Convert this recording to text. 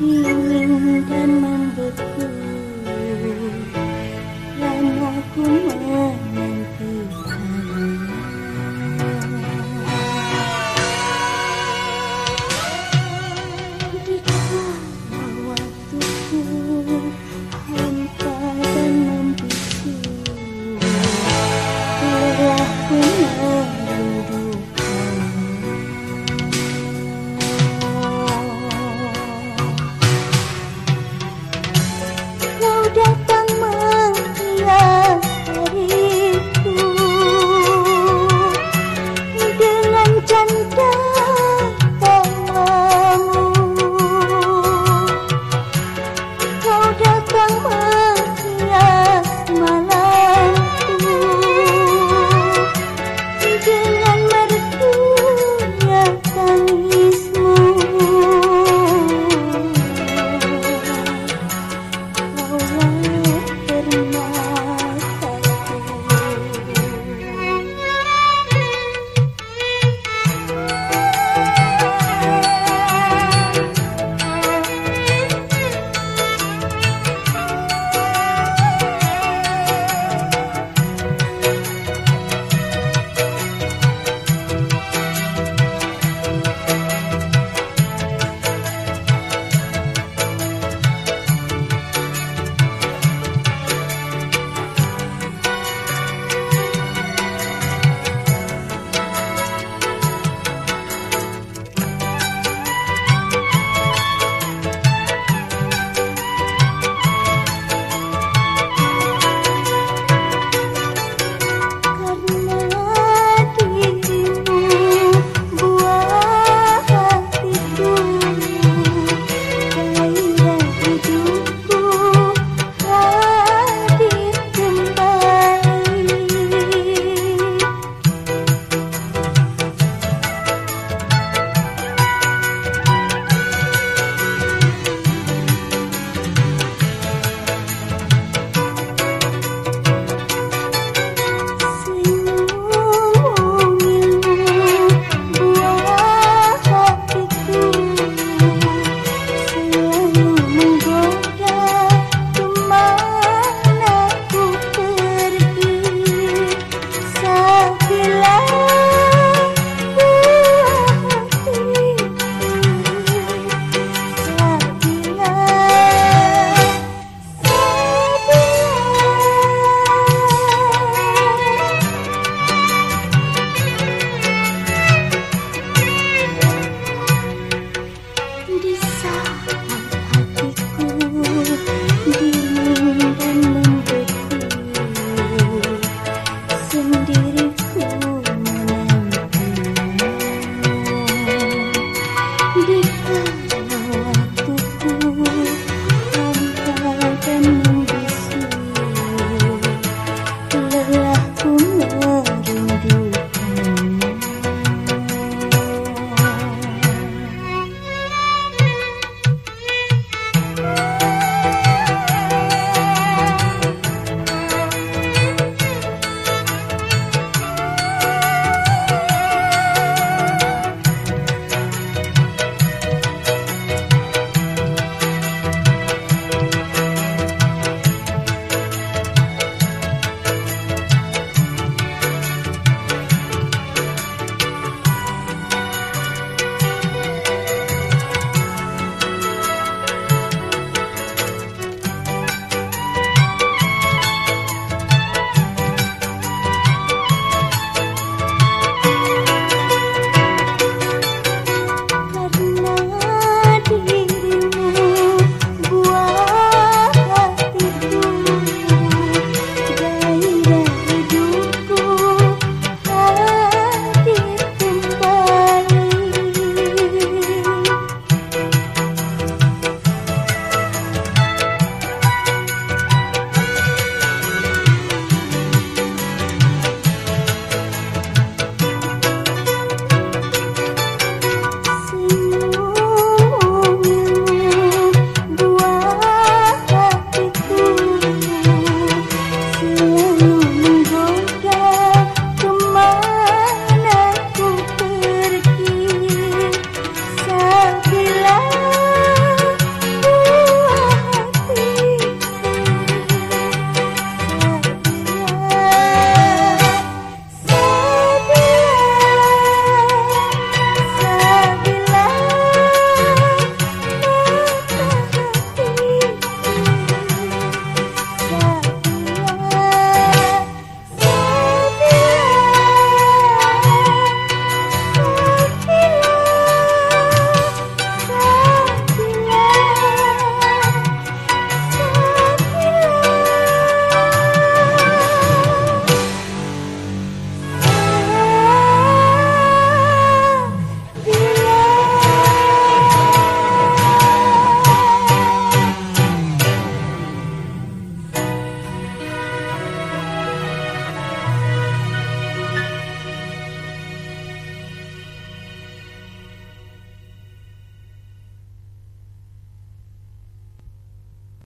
you.